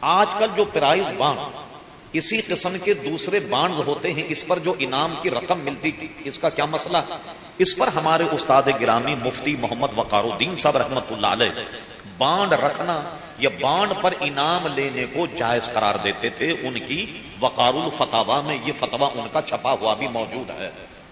آج کل جو پرائز بانڈ اسی قسم کے دوسرے بانڈز ہوتے ہیں، اس پر جو انعام کی رقم ملتی تھی اس کا کیا مسئلہ؟ اس پر ہمارے استاد گرامی مفتی محمد وقار الدین صاحب رحمت اللہ علیہ بانڈ رکھنا یا بانڈ پر انعام لینے کو جائز قرار دیتے تھے، ان کی وقار الفتوا میں یہ فتوا ان کا چھپا ہوا بھی موجود ہے۔